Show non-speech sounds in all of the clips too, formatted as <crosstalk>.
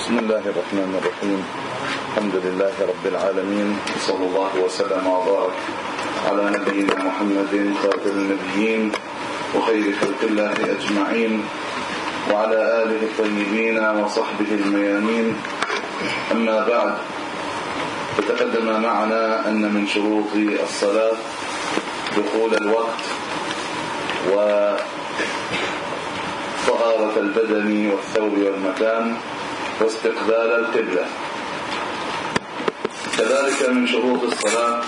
بسم الله الرحمن الرحيم. الحمد لله رب العالمين صلى الله وسلم وبارك على نبينا محمد خاتم النبيين وخير خلق الله أجمعين وعلى آله الطيبين وصحبه الميامين. أما بعد فتقدم معنا أن من شروط الصلاة دخول الوقت وطهارة البدن والثوب والمكان. واستقبال القبلة. كذلك من شروط الصلاة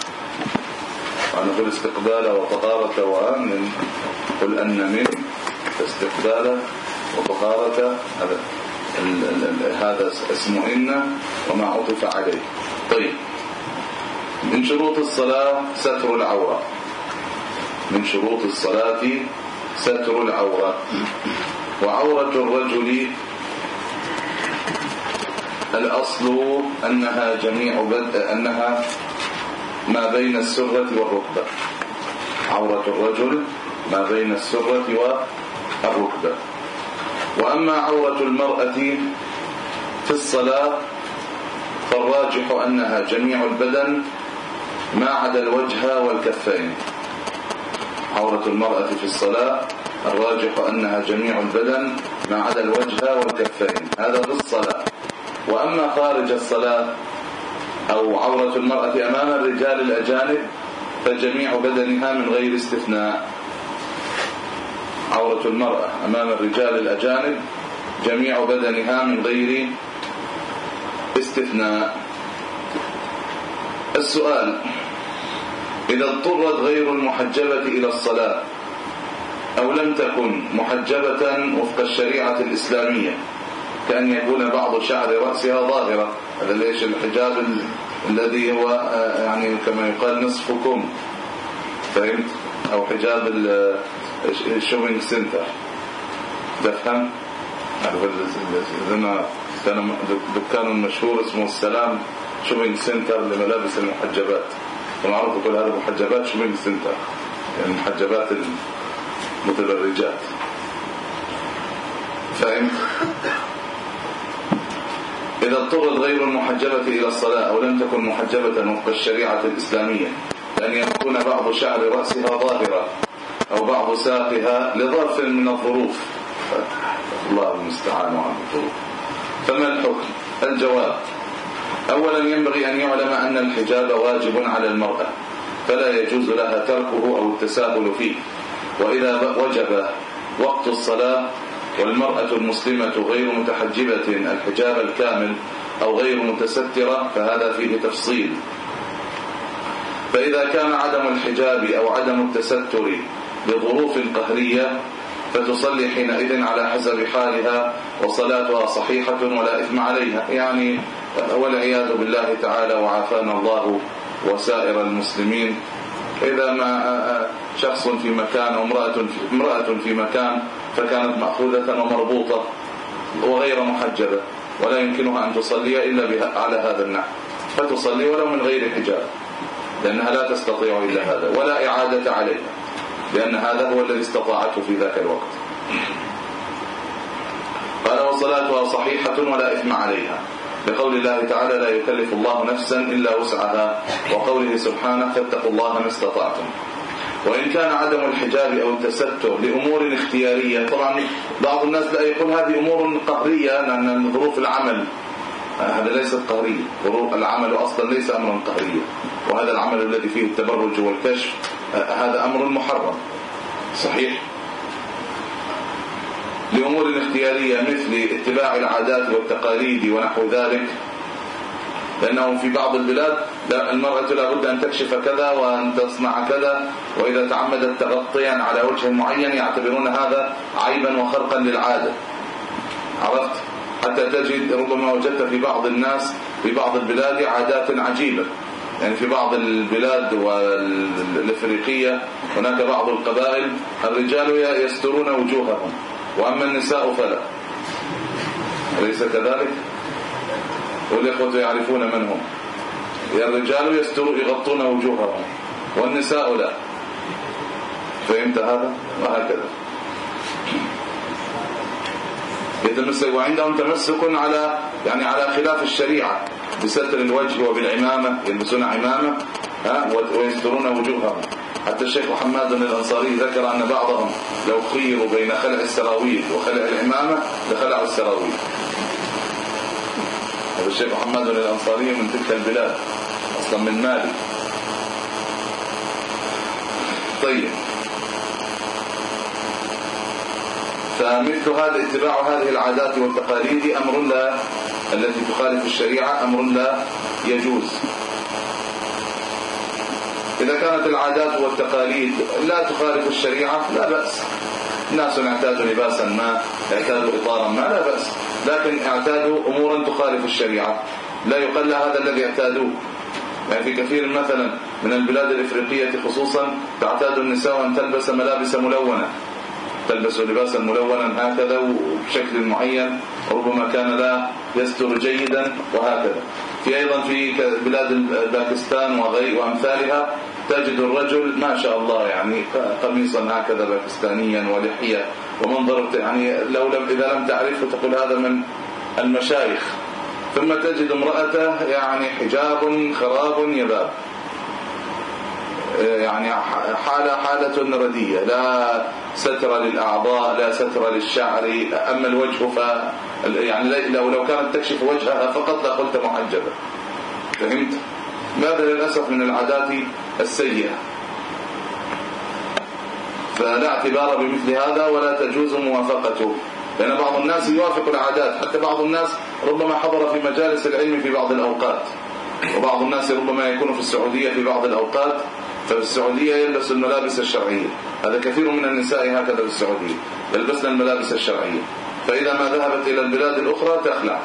ونقول استقبال وطهارة وأمن. قل أن من استقبال وطهارة هذا هذا اسم إن وما عطف عليه. طيب. من شروط الصلاة ستر العورة. من شروط الصلاة ستر العورة. وعورة الرجل الأصل أنها جميع بد... أنها ما بين السرة والركبة. عورة الرجل ما بين السرة والركبة. وأما عورة المرأة في الصلاة فالراجح أنها جميع البدن ما عدا الوجه والكفين. عورة المرأة في الصلاة الراجح أنها جميع البدن ما عدا الوجه والكفين. هذا في الصلاة. وأما خارج الصلاة أو عورة المرأة أمام الرجال الأجانب فجميع بدنها من غير استثناء. عورة المرأة أمام الرجال الأجانب جميع بدنها من غير استثناء. السؤال إذا اضطرت غير المحجبة إلى الصلاة أو لم تكن محجبة وفق الشريعة الإسلامية كأن يكون بعض شعر رأسها ظاهرة. هذا ليش؟ الحجاب الذي هو آه، يعني كما يقال نصفكم. فهمت؟ أو حجاب ال shopping center تفهم؟ عندنا كان دكان مشهور اسمه السلام shopping center لملابس المحجبات. ومعروف كل هذا محجبات shopping center يعني محجبات المتبرجات فهمت؟ إذا اضطرت غير المحجبة إلى الصلاة أو لم تكن محجبة وفق الشريعة الإسلامية لأن يكون بعض شعر رأسها ظاهرة أو بعض ساقها لظرف من الظروف. الله المستعان عن الظروف. فما الحكم؟ الجواب. أولا ينبغي أن يعلم أن الحجاب واجب على المرأة فلا يجوز لها تركه أو التساهل فيه. وإذا وجب وقت الصلاة والمرأة المسلمة غير متحجبة الحجاب الكامل أو غير متسترة فهذا فيه تفصيل. فإذا كان عدم الحجاب أو عدم التستر بظروف قهرية فتصلي حينئذ على حسب حالها وصلاتها صحيحة ولا إثم عليها. يعني والعياذ بالله تعالى وعافانا الله وسائر المسلمين. إذا ما شخص في مكان أو امرأة في مكان فكانت مأخوذة ومربوطة وغير محجبة ولا يمكنها أن تصلي إلا بها على هذا النحو. فتصلي ولو من غير حجاب لأنها لا تستطيع إلا هذا ولا إعادة عليها لأن هذا هو الذي استطاعته في ذاك الوقت. قال وصلاتها صحيحة ولا إثم عليها. بقول الله تعالى لا يكلف الله نفسا إلا وسعها. وقوله سبحانه فاتقوا الله ما استطعتم. وإن كان عدم الحجاب أو التستر لأمور اختيارية طبعا بعض الناس لا يقول هذه أمور قهرية لأن ظروف العمل هذا ليست قهرية. ظروف العمل أصلا ليس أمرا قهريا وهذا العمل الذي فيه التبرج والكشف هذا أمر محرم. صحيح؟ لأمور اختيارية مثل اتباع العادات والتقاليد ونحو ذلك لأنه في بعض البلاد المرأة لابد أن تكشف كذا وأن تصنع كذا وإذا تعمدت تغطيا على وجه معين يعتبرون هذا عيبا وخرقا للعادة. عرفت؟ حتى تجد ربما وجدت في بعض الناس في بعض البلاد عادات عجيبة. يعني في بعض البلاد الافريقيه هناك بعض القبائل الرجال يسترون وجوههم وأما النساء فلا. أليس كذلك؟ والإخوة يعرفون من هم. الرجال يسترون يغطون وجوههم والنساء لا. فهمت هذا؟ وهكذا. يتمسك وعندهم تمسك على يعني على خلاف الشريعة بستر الوجه وبالعمامة يلبسون عمامة ها ويسترون وجوههم. حتى الشيخ محمد الأنصاري ذكر أن بعضهم لو خيروا بين خلع السراويل وخلع العمامة لخلعوا السراويل. الشيخ محمد الأنصاري من تلك البلاد أصلا من مالي. طيب. فمثل هذا اتباع هذه العادات والتقاليد أمر لا التي تخالف الشريعة أمر لا يجوز. إذا كانت العادات والتقاليد لا تخالف الشريعة لا بأس. الناس اعتادوا لباسا ما اعتادوا إطارا ما لا بأس. لكن اعتادوا أمورا تخالف الشريعة. لا يقل هذا الذي اعتادوه. يعني في كثير مثلا من البلاد الإفريقية خصوصا تعتاد النساء أن تلبس ملابس ملونة. تلبس لباسا ملونا هكذا وبشكل معين. ربما كان لا يستر جيدا وهكذا. في أيضا في بلاد باكستان وأمثالها تجد الرجل ما شاء الله يعني قميصا هكذا باكستانيا ولحية ومنظر يعني لو لم إذا لم تعرفه تقول هذا من المشايخ. ثم تجد امرأته يعني حجاب خراب يباب. يعني حالة حالة ردية. لا ستر للأعضاء لا ستر للشعر. أما الوجه ف يعني لو لو كانت تكشف وجهها فقط لقلت محجبة فهمت؟ ماذا للأسف من العادات السيئة. فلا اعتبار بمثل هذا ولا تجوز موافقته. لأن بعض الناس يوافق العادات. حتى بعض الناس ربما حضر في مجالس العلم في بعض الأوقات. وبعض الناس ربما يكون في السعودية في بعض الأوقات. ففي السعودية يلبس الملابس الشرعية. هذا كثير من النساء هكذا في السعودية. يلبسن الملابس الشرعية. فإذا ما ذهبت إلى البلاد الأخرى تخلع.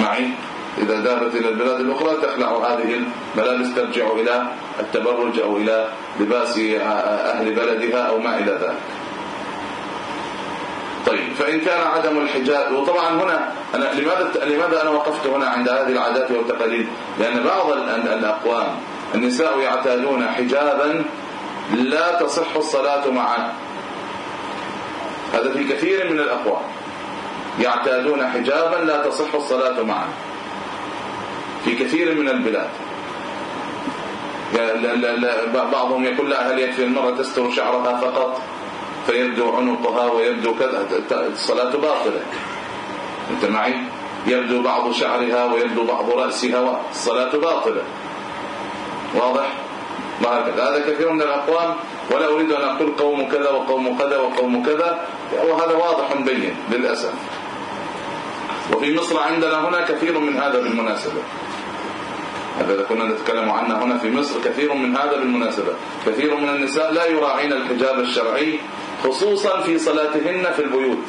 معي؟ إذا ذهبت إلى البلاد الأخرى تخلع هذه الملابس ترجع إلى التبرج أو إلى لباس أهل بلدها أو ما إلى ذلك. طيب فإن كان عدم الحجاب وطبعا هنا أنا لماذا لماذا أنا وقفت هنا عند هذه العادات والتقاليد؟ لأن بعض الأقوام النساء يعتادون حجابا لا تصح الصلاة معه هذا في كثير من الأقوام. يعتادون حجابا لا تصح الصلاة معه في كثير من البلاد. بعضهم يقول لا هل يكفي المرأة تستر شعرها فقط؟ فيبدو عنقها ويبدو كذا. الصلاة باطلة. أنت معي؟ يبدو بعض شعرها ويبدو بعض رأسها الصلاة باطلة. واضح؟ وهكذا هذا كثير من الأقوام ولا أريد أن أقول قوم كذا وقوم كذا وقوم كذا. وهذا واضح بين للأسف. وفي مصر عندنا هنا كثير من هذا بالمناسبة. هذا كنا نتكلم عنه هنا في مصر كثير من هذا بالمناسبة. كثير من النساء لا يراعين الحجاب الشرعي خصوصا في صلاتهن في البيوت.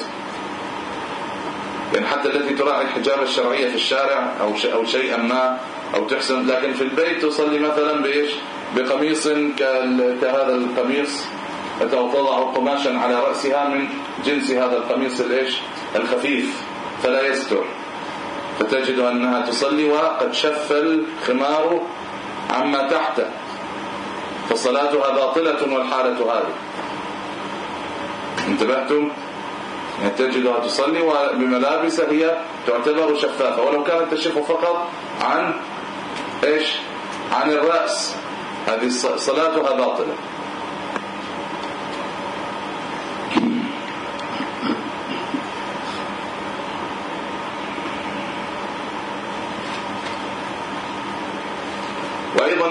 يعني حتى التي تراعي الحجاب الشرعية في الشارع أو أو شيئا ما أو تحسن. لكن في البيت تصلي مثلا بإيش؟ بقميص كهذا القميص. تضع قماشا على رأسها من جنس هذا القميص الإيش؟ الخفيف. فلا يستر. فتجد أنها تصلي وقد شف الخمار عما تحته فصلاتها باطلة والحالة هذه. انتبهتم؟ يعني تجدها تصلي وبملابس هي تعتبر شفافة ولو كانت تشف فقط عن إيش؟ عن الرأس. هذه صلاتها باطلة.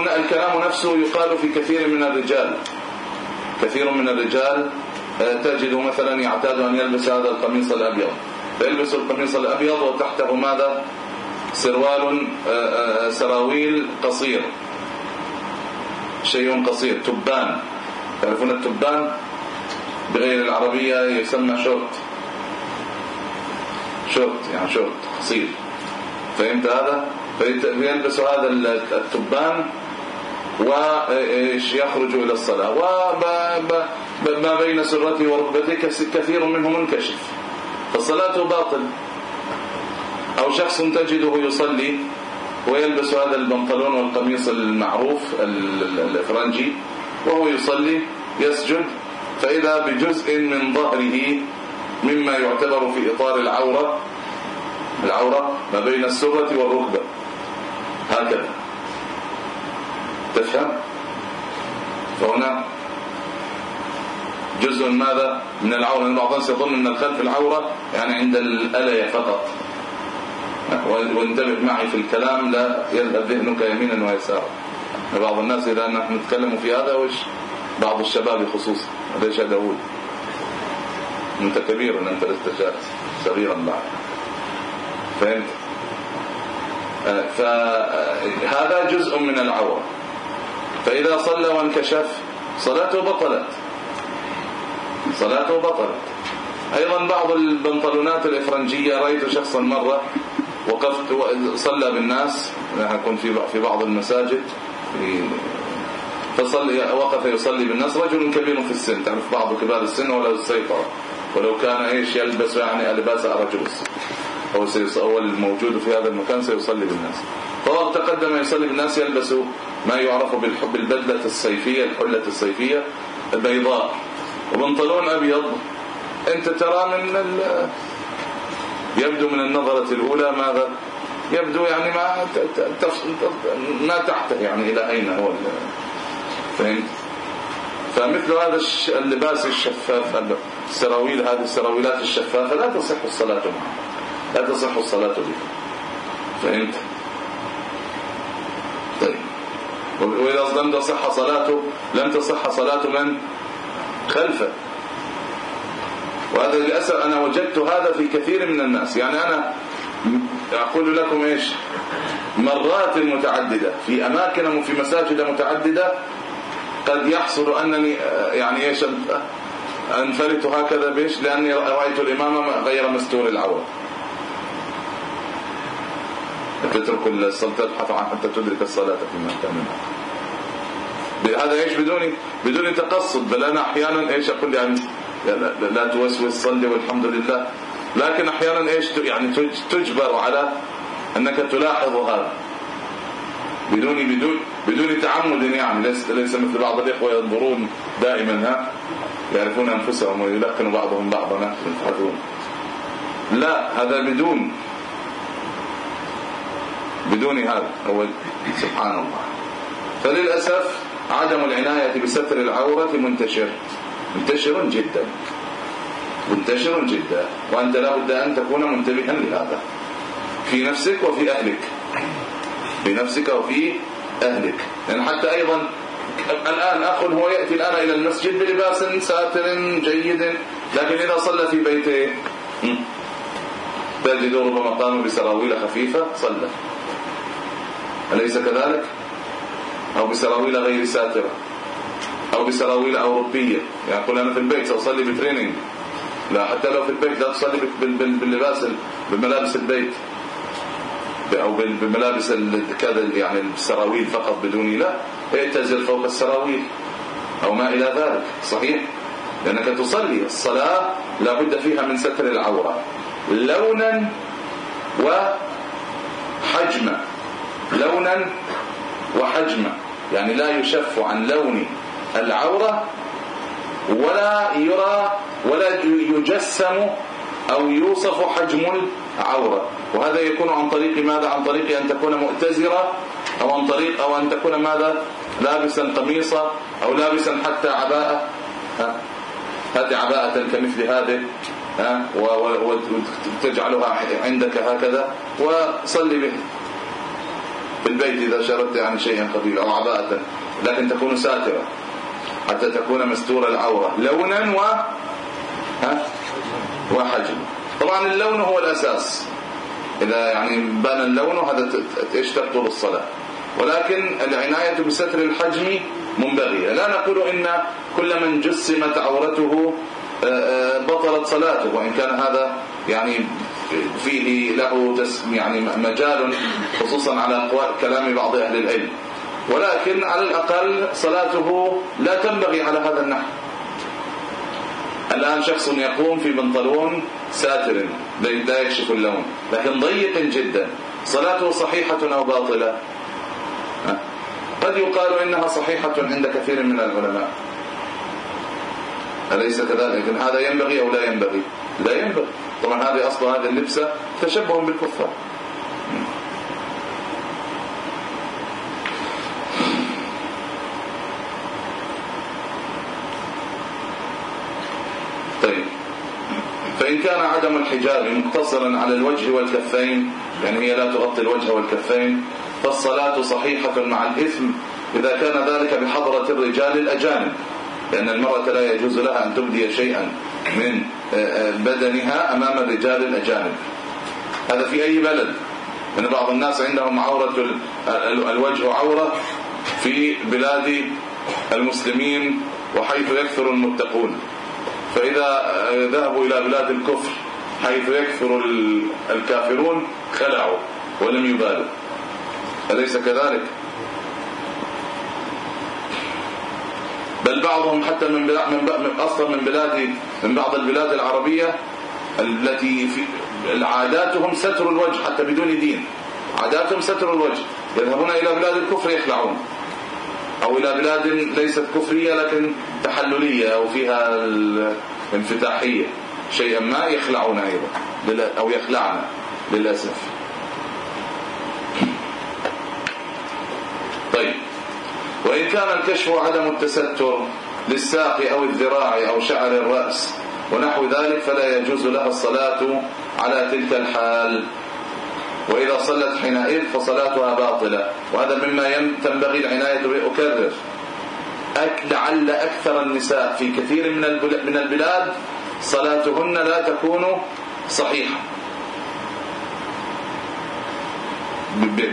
الكلام نفسه يقال في كثير من الرجال. كثير من الرجال آه، تجد مثلا يعتاد أن يلبس هذا القميص الأبيض. فيلبس القميص الأبيض وتحته ماذا؟ سروال آه، آه، سراويل قصير. شيء قصير تبان. تعرفون التبان؟ بغير العربية يسمى short. short يعني شورت قصير. فهمت هذا؟ فيلبس هذا التبان وإيش يخرج إلى الصلاة. وما بين سرته وركبته كثير منه منكشف فالصلاة باطل. أو شخص تجده يصلي ويلبس هذا البنطلون والقميص المعروف الفرنجي وهو يصلي يسجد فإذا بجزء من ظهره مما يعتبر في إطار العورة العورة ما بين السرة والركبة. هكذا. تفهم؟ فهنا جزء ماذا؟ من العورة بعض الناس يظن أن الخلف العورة يعني عند الألية فقط. وانتبه معي في الكلام لا يذهب ذهنك يمينا ويسارا. بعض الناس إذا نحن نتكلم في هذا وش؟ بعض الشباب خصوصا ليش داود أنت كبير أنت لست جالس صغيرا بعد. فهمت؟ آه، فهذا جزء من العورة. فإذا صلى وانكشف صلاته بطلت. صلاته بطلت. أيضا بعض البنطلونات الإفرنجية رأيت شخصا مرة وقفت صلى بالناس. كنت في في بعض المساجد. فصلي وقف يصلي بالناس. رجل كبير في السن. تعرف بعض كبار السن ولا السيطرة. ولو كان إيش يلبس يعني لباس رجل هو هو الموجود في هذا المكان سيصلي بالناس. فهو تقدم يصلي بالناس يلبس ما يعرف بالحب البدلة الصيفية الحلة الصيفية البيضاء. وبنطلون أبيض أنت ترى من يبدو من النظرة الأولى ماذا؟ يبدو يعني ما ما تحته يعني إلى أين هو فهمت؟ فمثل هذا اللباس الشفاف السراويل هذه السراويلات الشفافة لا تصح الصلاة معها. لا تصح الصلاة بها. فهمت طيب وإذا لم تصح صلاته لم تصح صلاة من؟ خلفه. وهذا للأسف أنا وجدت هذا في كثير من الناس. يعني أنا أقول لكم إيش؟ مرات متعددة. في أماكن وفي مساجد متعددة قد يحصل أنني يعني إيش انفلت هكذا بيش لأني رأيت الإمام غير مستور العورة. تترك الصلاه تبحث عن حتى تدرك الصلاة في مكان هذا إيش؟ بدون بدون تقصد بل أنا أحيانا إيش أقول؟ يعني لا, لا توسوس صلي والحمد لله. لكن أحيانا إيش؟ يعني تجبر على أنك تلاحظ هذا. بدون بدون بدون تعمد يعني ليس ليس مثل بعض الإخوة ينظرون دائما ها؟ يعرفون أنفسهم ويلقن بعضهم بعضا لا هذا بدون بدون هذا. هو سبحان الله. فللأسف عدم العناية بستر العورة منتشر. منتشر جدا. منتشر جدا. وأنت لابد أن تكون منتبها لهذا. في نفسك وفي أهلك. في نفسك وفي أهلك. لأن يعني حتى أيضا الآن أخ هو يأتي الآن إلى المسجد بلباس ساتر جيد. لكن إذا صلى في بيته تجد ربما قاموا بسراويل خفيفة صلى. أليس كذلك؟ أو بسراويل غير ساترة. أو بسراويل أوروبية. يعني قل أنا في البيت سأصلي بتريننج لا حتى لو في البيت لا تصلي باللباس بملابس البيت. أو بملابس كذا يعني السراويل فقط بدون لا اعتزل فوق السراويل. أو ما إلى ذلك. صحيح؟ لأنك تصلي. الصلاة لا بد فيها من ستر العورة. لونا وحجما لونا وحجما يعني لا يشف عن لون العورة ولا يرى ولا يجسم أو يوصف حجم العورة. وهذا يكون عن طريق ماذا؟ عن طريق أن تكون مؤتزرة أو عن طريق أو أن تكون ماذا؟ لابسا قميصا أو لابسا حتى عباءة. هات عباءة كمثل هذه ها؟ وتجعلها عندك هكذا وصلي به في البيت إذا شردت عن شيء خفيف أو عباءة لكن تكون ساترة حتى تكون مستور العورة. لونا و ها؟ وحجم. طبعا اللون هو الأساس. إذا يعني بان اللون هذا إيش تبطل الصلاة. ولكن العناية بستر الحجم منبغية لا نقول إن كل من جسمت عورته آه، آه، بطلت صلاته وإن كان هذا يعني فيه له يعني مجال خصوصا على كلام بعض أهل العلم. ولكن على الأقل صلاته لا تنبغي على هذا النحو. الآن شخص يقوم في بنطلون ساتر لا يكشف اللون لكن ضيق جدا. صلاته صحيحة أو باطلة؟ قد يقال إنها صحيحة عند كثير من العلماء. أليس كذلك؟ هذا ينبغي أو لا ينبغي؟ لا ينبغي. طبعا هذه أصل هذه اللبسة تشبه بالكفار. طيب. فإن كان عدم الحجاب مقتصرا على الوجه والكفين يعني هي لا تغطي الوجه والكفين فالصلاة صحيحة مع الإثم. إذا كان ذلك بحضرة الرجال الأجانب لأن المرأة لا يجوز لها أن تبدي شيئا. من آه، آه، بدنها أمام الرجال الأجانب. هذا في أي بلد؟ من بعض الناس عندهم عورة الوجه عورة في بلاد المسلمين وحيث يكثر المتقون. فإذا آه، ذهبوا إلى بلاد الكفر حيث يكثر الكافرون خلعوا ولم يبالوا. أليس كذلك؟ بل بعضهم حتى من من أصلا من بلاد من بعض البلاد العربية التي في عاداتهم ستر الوجه حتى بدون دين. عاداتهم ستر الوجه. يذهبون إلى بلاد الكفر يخلعون. أو إلى بلاد ليست كفرية لكن تحللية أو فيها الانفتاحية. شيئا ما يخلعون أيضا. أو يخلعنا للأسف. طيب. وإن كان الكشف عدم التستر للساق أو الذراع أو شعر الرأس ونحو ذلك فلا يجوز لها الصلاة على تلك الحال. وإذا صلت حينئذ فصلاتها باطلة وهذا مما تنبغي العناية به. أكرر. لعل أكثر النساء في كثير من البلاد صلاتهن لا تكون صحيحة.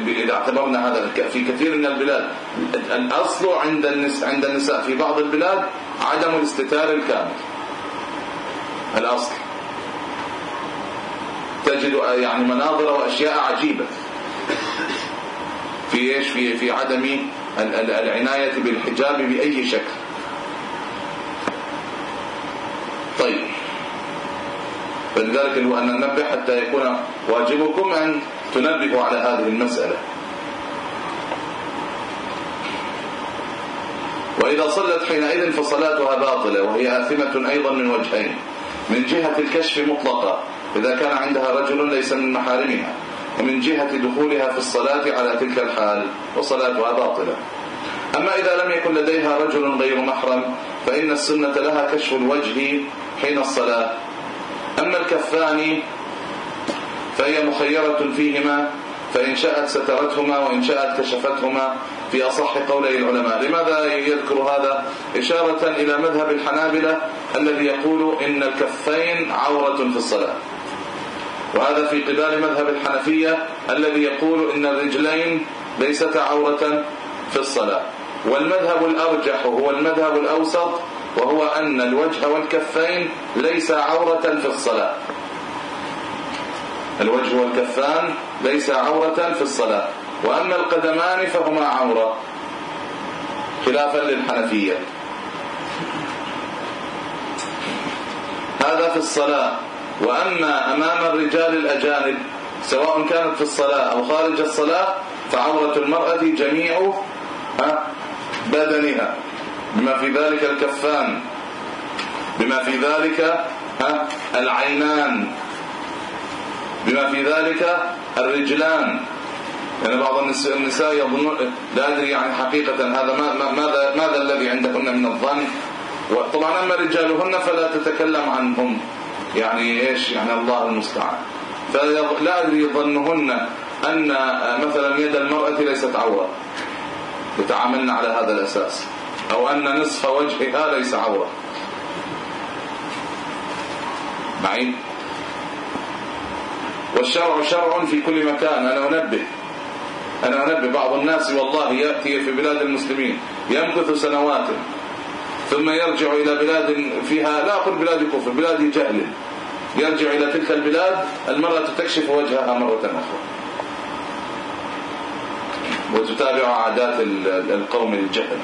إذا اعتبرنا هذا في كثير من البلاد. الأصل عند النساء, عند النساء في بعض البلاد عدم الاستتار الكامل. الأصل. تجد يعني مناظر وأشياء عجيبة. في إيش؟ في في عدم العناية بالحجاب بأي شكل. طيب. فلذلك هو أن ننبه حتى يكون واجبكم أن تنبهوا على هذه المسألة. وإذا صلت حينئذ فصلاتها باطلة وهي آثمة أيضا من وجهين. من جهة الكشف مطلقة إذا كان عندها رجل ليس من محارمها. ومن جهة دخولها في الصلاة على تلك الحال وصلاتها باطلة. أما إذا لم يكن لديها رجل غير محرم فإن السنة لها كشف الوجه حين الصلاة. أما الكفان فهي مخيرة فيهما فإن شاءت سترتهما وإن شاءت كشفتهما في أصح قولي العلماء. لماذا يذكر هذا؟ إشارة إلى مذهب الحنابلة الذي يقول إن الكفين عورة في الصلاة. وهذا في قبال مذهب الحنفية الذي يقول إن الرجلين ليست عورة في الصلاة. والمذهب الأرجح هو المذهب الأوسط وهو أن الوجه والكفين ليس عورة في الصلاة. الوجه والكفان ليس عورة في الصلاة وأما القدمان فهما عورة. خلافا للحنفية. هذا في الصلاة. وأما أمام الرجال الأجانب سواء كانت في الصلاة أو خارج الصلاة فعورة المرأة جميع بدنها. بما في ذلك الكفان. بما في ذلك العينان. بما في ذلك الرجلان. يعني بعض النساء يظنون لا أدري يعني حقيقة هذا ما ماذا ماذا الذي عندهن من الظن؟ وطبعا أما رجالهن فلا تتكلم عنهم. يعني إيش؟ يعني الله المستعان. فلا أدري ظنهن أن مثلا يد المرأة ليست عورة. يتعاملن على هذا الأساس. أو أن نصف وجهها ليس عورة. معي؟ والشرع شرع في كل مكان. أنا أنبه. أنا أنبه. بعض الناس والله يأتي في بلاد المسلمين يمكث سنوات ثم يرجع إلى بلاد فيها لا أقول بلاد كفر بلاد جهل. يرجع إلى تلك البلاد المرأة تكشف وجهها مرة أخرى. وتتابع عادات القوم الجهل.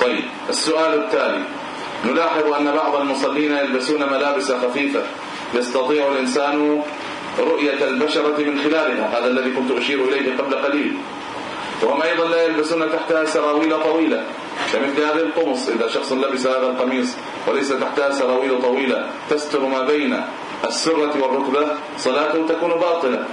طيب السؤال التالي. نلاحظ أن بعض المصلين يلبسون ملابس خفيفة يستطيع الإنسان رؤية البشرة من خلالها هذا الذي كنت أشير إليه قبل قليل. وهم أيضا لا يلبسون تحتها سراويل طويلة كمثل هذه القمص إذا شخص لبس هذا القميص وليس تحتها سراويل طويلة تستر ما بين السرة والركبة صلاته تكون باطلة.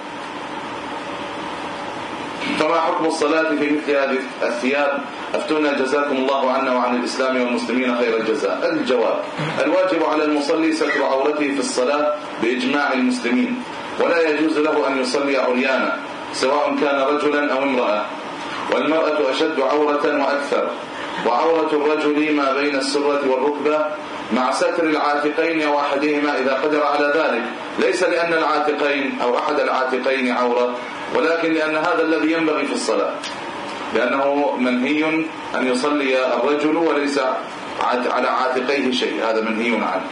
فما حكم الصلاة في مثل هذه الثياب. أفتونا جزاكم الله عنا وعن الإسلام والمسلمين خير الجزاء. الجواب الواجب على المصلي ستر عورته في الصلاة بإجماع المسلمين ولا يجوز له أن يصلي عريانا سواء كان رجلا أو امرأة. والمرأة أشد عورة وأكثر وعورة الرجل ما بين السرة والركبة مع ستر العاتقين أو احدهما إذا قدر على ذلك. ليس لأن العاتقين أو أحد العاتقين عورة ولكن لأن هذا الذي ينبغي في الصلاة. لأنه منهي أن يصلي الرجل وليس على عاتقيه شيء. هذا منهي عنه.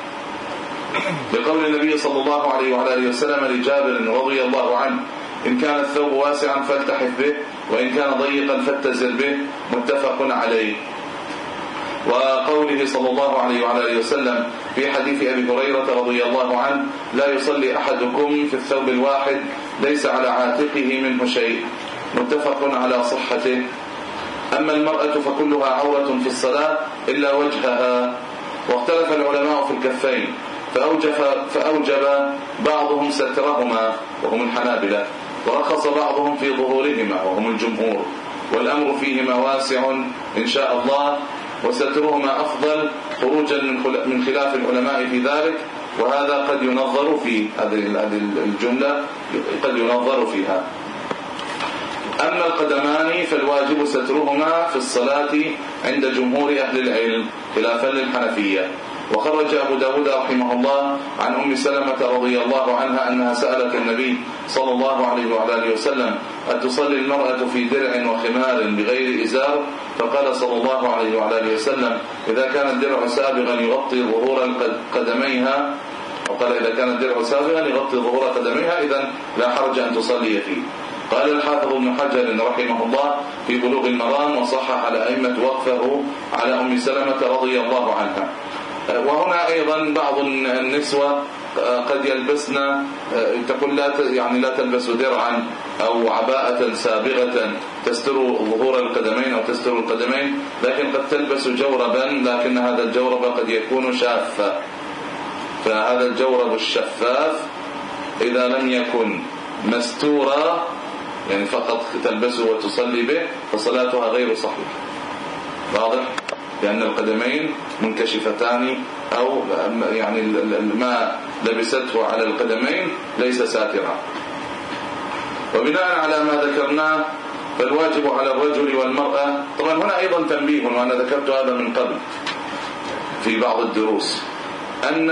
لقول النبي صلى الله عليه وعلى آله وسلم لجابر رضي الله عنه إن كان الثوب واسعا فالتحف به وإن كان ضيقا فاتزر به متفق عليه. وقوله صلى الله عليه وعلى آله وسلم في حديث أبي هريرة رضي الله عنه لا يصلي أحدكم في الثوب الواحد ليس على عاتقه منه شيء متفق على صحته. أما المرأة فكلها عورة في الصلاة إلا وجهها. واختلف العلماء في الكفين فأوجب, فأوجب بعضهم سترهما وهم الحنابلة. ورخص بعضهم في ظهورهما وهم الجمهور. والأمر فيهما واسع إن شاء الله وسترهما أفضل خروجا من خلاف العلماء في ذلك. وهذا قد ينظر في هذه الجملة قد ينظر فيها. أما القدمان فالواجب سترهما في الصلاة عند جمهور أهل العلم خلافا للحنفية. وخرج أبو داود رحمه الله عن أم سلمة رضي الله عنها أنها سألت النبي صلى الله عليه وعلى آله وسلم أتصلي المرأة في درع وخمار بغير إزار؟ فقال صلى الله عليه وعلى آله وسلم إذا كان الدرع سابغا يغطي ظهور قدميها. وقال إذا كان الدرع سابغا يغطي ظهور قدميها إذا لا حرج أن تصلي فيه. قال الحافظ ابن حجر رحمه الله في بلوغ المرام وصحح على أئمة وقفه على أم سلمة رضي الله عنها. وهنا أيضا بعض النسوة قد يلبسن تقول لا يعني لا تلبس درعا أو عباءة سابغة تستر ظهور القدمين أو تستر القدمين لكن قد تلبس جوربا لكن هذا الجورب قد يكون شافا. فهذا الجورب الشفاف إذا لم يكن مستورا يعني فقط تلبسه وتصلي به فصلاتها غير صحيحة. واضح؟ لأن القدمين منكشفتان أو يعني ما لبسته على القدمين ليس ساترا. وبناء على ما ذكرناه فالواجب على الرجل والمرأة طبعا هنا أيضا تنبيه وأنا ذكرت هذا من قبل في بعض الدروس أن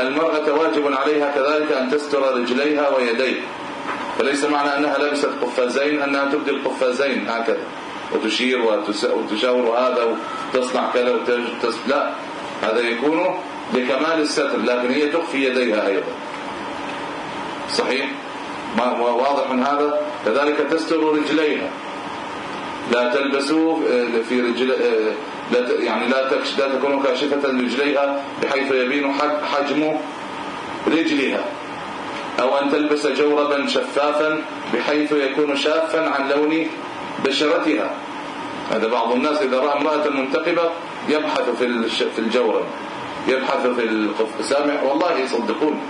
المرأة واجب عليها كذلك أن تستر رجليها ويديها فليس معنى أنها لبست قفازين أنها تبدي القفازين هكذا. وتشير وتشاور هذا وتصنع كذا وتس... لا هذا يكون لكمال الستر لكن هي تخفي يديها أيضا. صحيح؟ ما واضح من هذا؟ كذلك تستر رجليها. لا تلبسوا في رجل لا يعني لا لا تكون كاشفة لرجليها بحيث يبين حجم رجلها. أو أن تلبس جوربا شفافا بحيث يكون شافا عن لون بشرتها. هذا بعض الناس إذا رأى امرأة منتقبة يبحث في في الجورب يبحث في القف سامع والله يصدقون.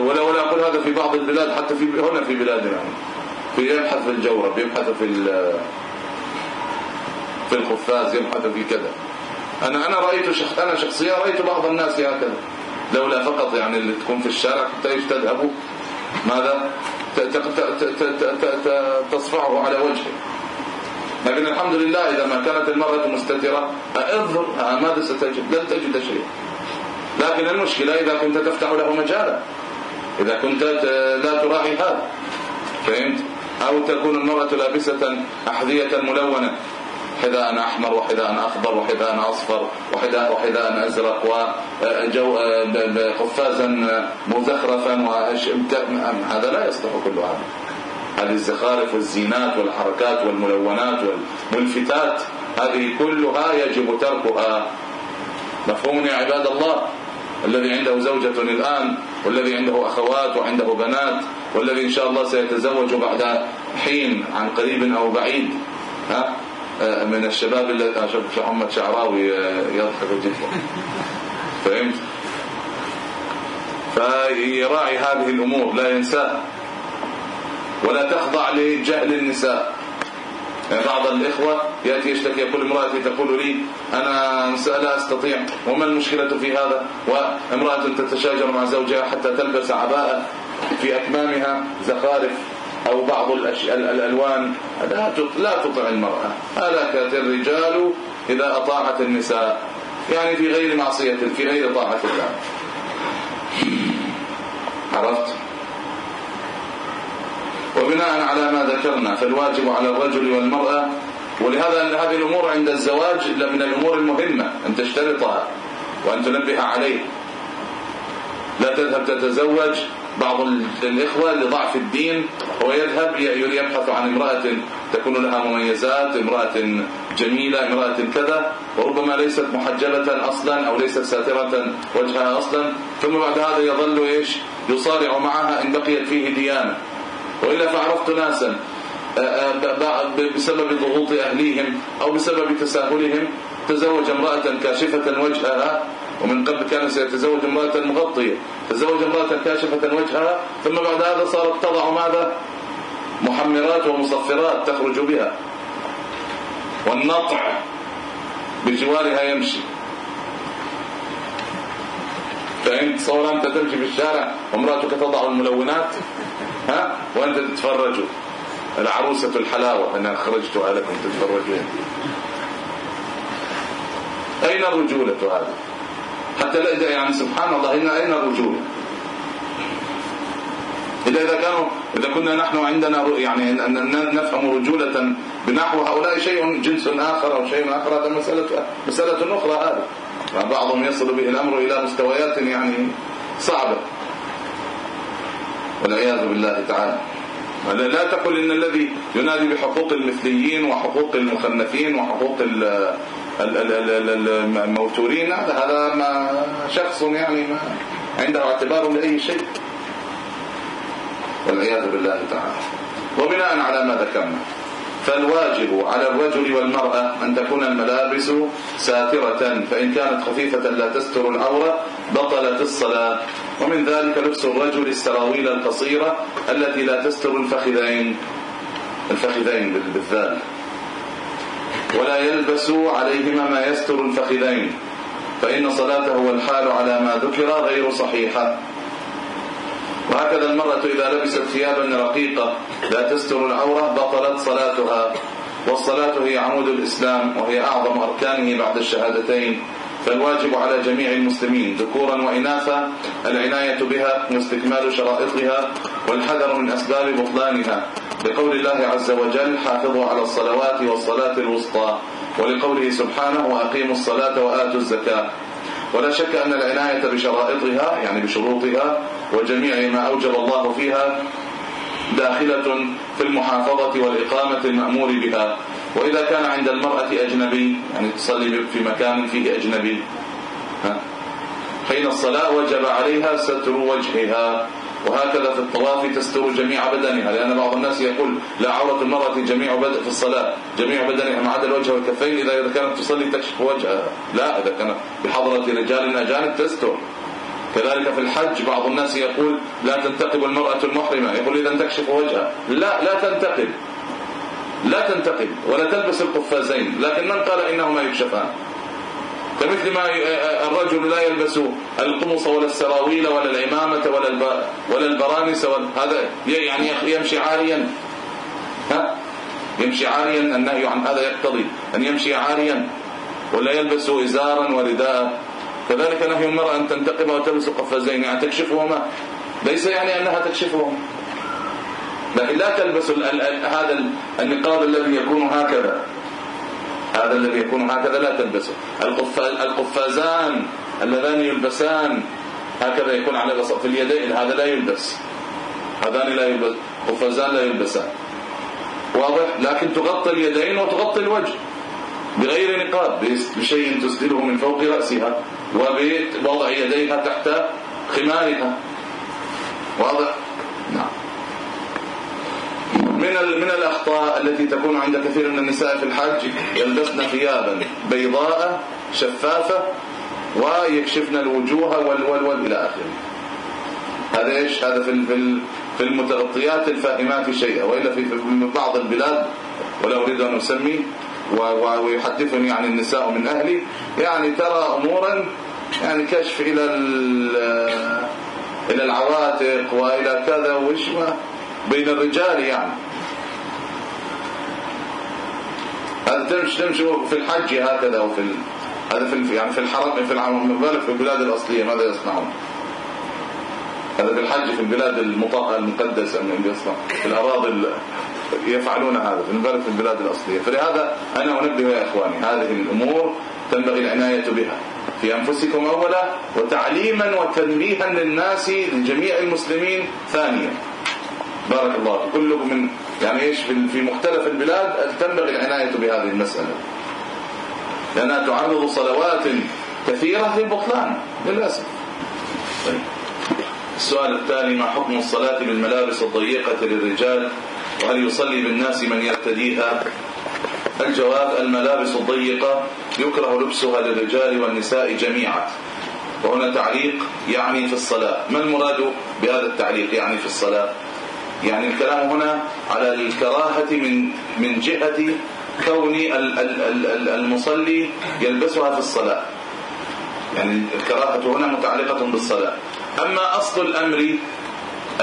ولا ولا أقول هذا في بعض البلاد حتى في هنا في بلادنا. يعني في يبحث في الجورب يبحث في في القفاز يبحث في كذا. أنا أنا رأيت شخص أنا شخصيا رأيت بعض الناس هكذا لولا فقط يعني اللي تكون في الشارع إيش تذهب ماذا؟ تصفعه على وجهه. لكن الحمد لله إذا ما كانت المرأة مستترة اظهر ماذا ستجد؟ لن تجد شيء لكن المشكلة إذا كنت تفتح له مجالا إذا كنت لا تراعي هذا. فهمت؟ أو تكون المرأة لابسة أحذية ملونة. حذاء أحمر وحذاء أخضر وحذاء أصفر وحذاء وحذاء أزرق وجو قفازا مزخرفا هذا لا يصلح كل هذا هذه الزخارف والزينات والحركات والملونات والملفتات هذه كلها يجب تركها. مفهوم يا عباد الله؟ الذي عنده زوجة الآن والذي عنده أخوات وعنده بنات والذي إن شاء الله سيتزوج بعد حين عن قريب أو بعيد. ها؟ من الشباب اللي أشوف محمد شعراوي يضحك جدا فهمت؟ فيراعي هذه الأمور لا ينساها. ولا تخضع لجهل النساء. يعني بعض الإخوة يأتي يشتكي يقول امرأتي تقول لي أنا لا أستطيع وما المشكلة في هذا؟ وامرأة تتشاجر مع زوجها حتى تلبس عباءة في أكمامها زخارف. أو بعض الألوان لا تطع المرأة. هلكت الرجال إذا أطاعت النساء. يعني في غير معصية في غير طاعة الله. عرفت؟ وبناء على ما ذكرنا فالواجب على الرجل والمرأة ولهذا هذه الأمور عند الزواج من الأمور المهمة أن تشترطها وأن تنبه عليه. لا تذهب تتزوج بعض الإخوة لضعف الدين هو يذهب يبحث عن امرأة تكون لها مميزات امرأة جميلة امرأة كذا وربما ليست محجبة أصلا أو ليست ساترة وجهها أصلا ثم بعد هذا يظل إيش؟ يصارع معها إن بقيت فيه ديانة. وإلا فعرفت ناسا بسبب ضغوط أهليهم أو بسبب تساهلهم تزوج امرأة كاشفة وجهها ومن قبل كان سيتزوج امرأة مغطية. تزوج امرأة كاشفة وجهها ثم بعد هذا صارت تضع ماذا؟ محمرات ومصفرات تخرج بها. والنطع بجوارها يمشي. فانت صور أنت تمشي في الشارع وامراتك تضع الملونات ها؟ وأنت تتفرج. العروسة الحلاوة أنا أخرجتها لكم تتفرجون. أين الرجولة هذه؟ حتى لا يعني سبحان الله أين الرجولة؟ إذا إذا كانوا إذا كنا نحن عندنا يعني نفهم رجولة بنحو هؤلاء شيء جنس آخر أو شيء آخر هذا مسألة مسألة أخرى هذا بعضهم يصل به الأمر إلى مستويات يعني صعبة. والعياذ بالله تعالى. لا تقل إن الذي ينادي بحقوق المثليين وحقوق المخنثين وحقوق الموتورين هذا ما شخص يعني ما عنده اعتبار لأي شيء. والعياذ بالله تعالى. وبناء على ما ذكرنا فالواجب على الرجل والمرأة أن تكون الملابس ساترة فإن كانت خفيفة لا تستر العورة بطلت الصلاة. ومن ذلك لبس الرجل السراويل القصيرة التي لا تستر الفخذين الفخذين بالذال. ولا يلبس عليهما ما يستر الفخذين فإن صلاته والحال على ما ذكر غير صحيحة. وهكذا المرأة إذا لبست ثيابا رقيقة لا تستر العورة بطلت صلاتها والصلاة هي عمود الإسلام وهي أعظم أركانه بعد الشهادتين. فالواجب على جميع المسلمين ذكورا وإناثا العناية بها واستكمال شرائطها والحذر من أسباب بطلانها. لقول الله عز وجل حافظوا على الصلوات والصلاة الوسطى ولقوله سبحانه وأقيموا الصلاة وآتوا الزكاة ولا شك أن العناية بشرائطها يعني بشروطها وجميع ما أوجب الله فيها داخلة في المحافظة والإقامة المأمور بها. وإذا كان عند المرأة أجنبي يعني تصلي في مكان فيه أجنبي. حين الصلاة وجب عليها ستر وجهها. وهكذا في الطواف تستر جميع بدنها لأن بعض الناس يقول لا عورة المرأة جميع بدن في الصلاة جميع بدنها ما عدا الوجه والكفين. إذا كانت تصلي تكشف وجهها. لا إذا كانت بحضرة رجال أجانب تستر. كذلك في الحج بعض الناس يقول لا تنتقب المرأة المحرمة. يقول إذا تكشف وجهها. لا لا تنتقب. لا تنتقب ولا تلبس القفازين لكن من قال إنهما يكشفان؟ كمثل ما الرجل لا يلبس القمص ولا السراويل ولا العمامة ولا ولا البرانس هذا يعني يمشي عاريا. ها؟ يمشي عاريا النهي عن هذا يقتضي أن يمشي عاريا ولا يلبس إزارا ورداء. كذلك نهي المرأة أن تنتقب وتلبس قفازين يعني تكشفهما. ليس يعني أنها تكشفهما لكن لا تلبس هذا النقاب الذي يكون هكذا. هذا الذي يكون هكذا لا تلبسه. القفازان اللذان يلبسان هكذا يكون على بسط في اليدين هذا لا يلبس. هذان لا يلبس قفازان لا يلبسان. واضح؟ لكن تغطي اليدين وتغطي الوجه بغير نقاب بشيء تسدله من فوق رأسها وبوضع يديها تحت خمارها. واضح؟ نعم. من من الأخطاء التي تكون عند كثير من النساء في الحج يلبسن ثيابا بيضاء شفافة ويكشفن الوجوه وال وال إلى آخره. هذا إيش؟ هذا في في المتغطيات الفاهمات شيئا وإلا في بعض البلاد ولا أريد أن أسمي ويحدثني عن النساء من أهلي. يعني ترى امورا يعني كشف إلى إلى العواتق وإلى كذا وش بين الرجال يعني. هذا تمشي تمشي في الحج هكذا وفي هذا في يعني في الحرم في العام بالك في البلاد الأصلية ماذا يصنعون؟ هذا في الحج في البلاد المطهره المقدسة من يصنع في الأراضي يفعلون هذا في بالك في البلاد الأصلية. فلهذا أنا أنبه يا إخواني هذه الأمور تنبغي العناية بها في أنفسكم اولا وتعليما وتنبيها للناس لجميع المسلمين ثانيا. بارك الله كلكم من يعني إيش في مختلف البلاد تنبغي العناية بهذه المسألة. لأنها تعرض صلوات كثيرة للبطلان للأسف. طيب. السؤال الثاني ما حكم الصلاة بالملابس الضيقة للرجال؟ وهل يصلي بالناس من يرتديها؟ الجواب الملابس الضيقة يكره لبسها للرجال والنساء جميعا. وهنا تعليق يعني في الصلاة. ما المراد بهذا التعليق يعني في الصلاة؟ يعني الكلام هنا على الكراهة من من جهة كون المصلي يلبسها في الصلاة. يعني الكراهة هنا متعلقة بالصلاة. أما أصل الأمر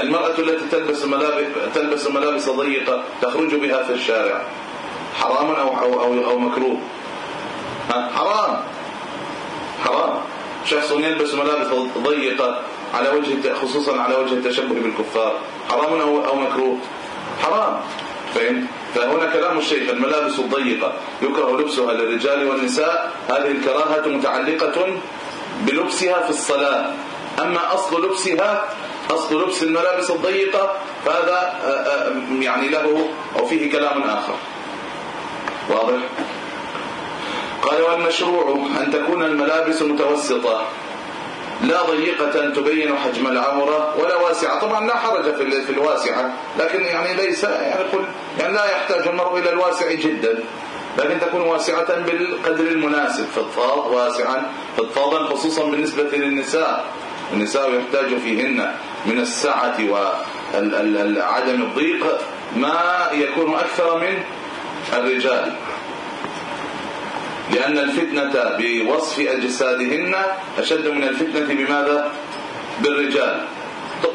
المرأة التي تلبس ملابس تلبس ملابس ضيقة تخرج بها في الشارع. حرام أو أو أو, أو مكروه. حرام. حرام. شخص يلبس ملابس ضيقة على وجه خصوصا على وجه التشبه بالكفار. حرام أو أو مكروه. حرام. فهم فهنا كلام الشيخ الملابس الضيقة. يكره لبسها للرجال والنساء. هذه الكراهة متعلقة بلبسها في الصلاة. أما أصل لبسها أصل لبس الملابس الضيقة فهذا آه، آه، يعني له أو فيه كلام آخر. واضح؟ قال والمشروع أن تكون الملابس متوسطة. لا ضيقة تبين حجم العورة ولا واسعة. طبعا لا حرج في في الواسعة لكن يعني ليس يعني قل يعني لا يحتاج المرء إلى الواسع جدا لكن تكون واسعة بالقدر المناسب فضفاض واسعا فضفاضا خصوصا بالنسبة للنساء. النساء يحتاج فيهن من السعة وعدم الضيق ما يكون أكثر من الرجال. لأن الفتنة بوصف أجسادهن أشد من الفتنة بماذا؟ بالرجال.